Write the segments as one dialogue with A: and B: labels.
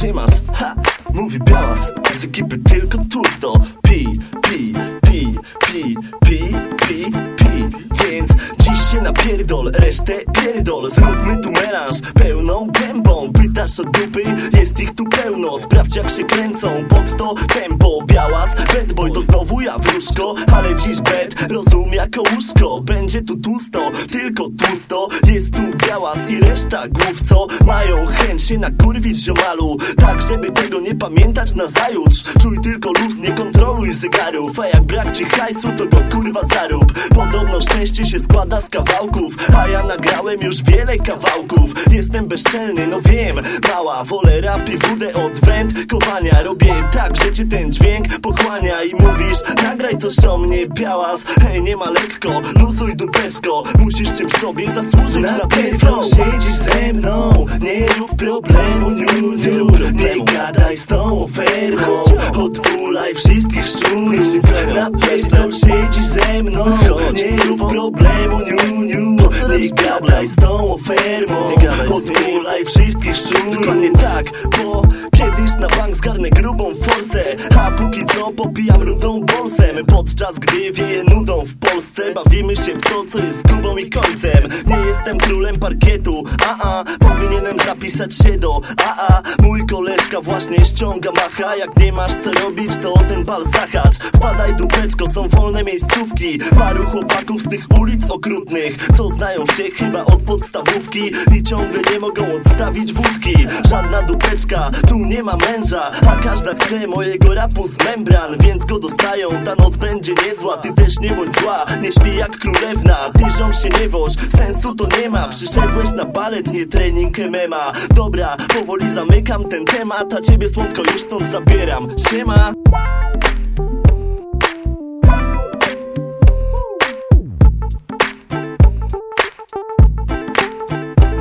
A: trzymasz? Ha! Mówi białas, z ekipy tylko tłusto. Pi, pi, pi, pi, pi, pi, pi. Więc dziś się napierdol, resztę pierdol. Zróbmy tu melanż pełną gębą. Pytasz o dupy, jest ich tu pełno. Sprawdź jak się kręcą pod to tempo. Białas, bad boy to znowu ja wróżko Ale dziś bad, rozum jako łóżko. Będzie tu tłusto, tylko tłusto. Jest tu białas i reszta głów Co mają chęć się nakurwić ziomalu Tak żeby tego nie pamiętać na zajutrz. Czuj tylko luz, nie kontroluj zegarów. A jak brak ci hajsu to go kurwa zarób Podobno szczęście się składa z kawałków A ja nagrałem już wiele kawałków. Jestem bezczelny, no wiem Mała, wolę rap i wódę od wędkowania Robię tak, że cię ten dźwięk pochłania I mówisz, nagraj coś o mnie, białas Hej, nie ma lekko, luzuj dupeczko Musisz czymś sobie zasłużyć. Na pewno
B: siedzisz ze mną Nie rób problemu, niu, niu Nie gadaj z tą ofermą Odpulaj wszystkich szczurów Na pewno siedzisz ze mną? Nie rób problemu, niu, niu. Nie gadaj z tą ofermą. Odpulaj wszystkich szczurów
A: Dokładnie tak, bo kiedyś na bank zgarnę grubą forsę A póki co popijam rudą bolsem. Podczas gdy wieje nudą w Polsce Bawimy się w to, co jest gubą i końcem. Nie jestem królem parkietu, a a Powinienem zapisać się do a właśnie ściąga macha. Jak nie masz co robić, to o ten bal zahacz. Wpadaj dupeczko, są wolne miejscówki. Paru chłopaków z tych ulic okrutnych Co znają się chyba od podstawówki. I ciągle nie mogą odstawić wódki. Żadna dupeczka, tu nie ma męża A każda chce mojego rapu z membran. Więc go dostają, ta noc będzie niezła. Ty też nie bądź zła, nie śpi jak królewna. Ty się nie woż, sensu to nie ma. Przyszedłeś na balet, nie trening MMA Dobra, powoli zamykam ten temat A ciebie słodko już stąd zabieram. Siema.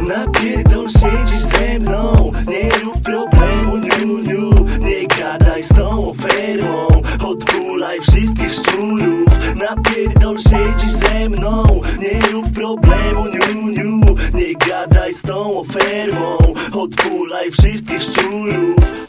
B: Napierdol siedzisz ze mną Nie rób problemu, niu, niu. Nie gadaj z tą ofermą Odpulaj wszystkich szczurów. Napierdol siedzisz ze mną Nie rób problemu, niu, niu. Nie gadaj z tą ofermą Odpulaj wszystkich szczurów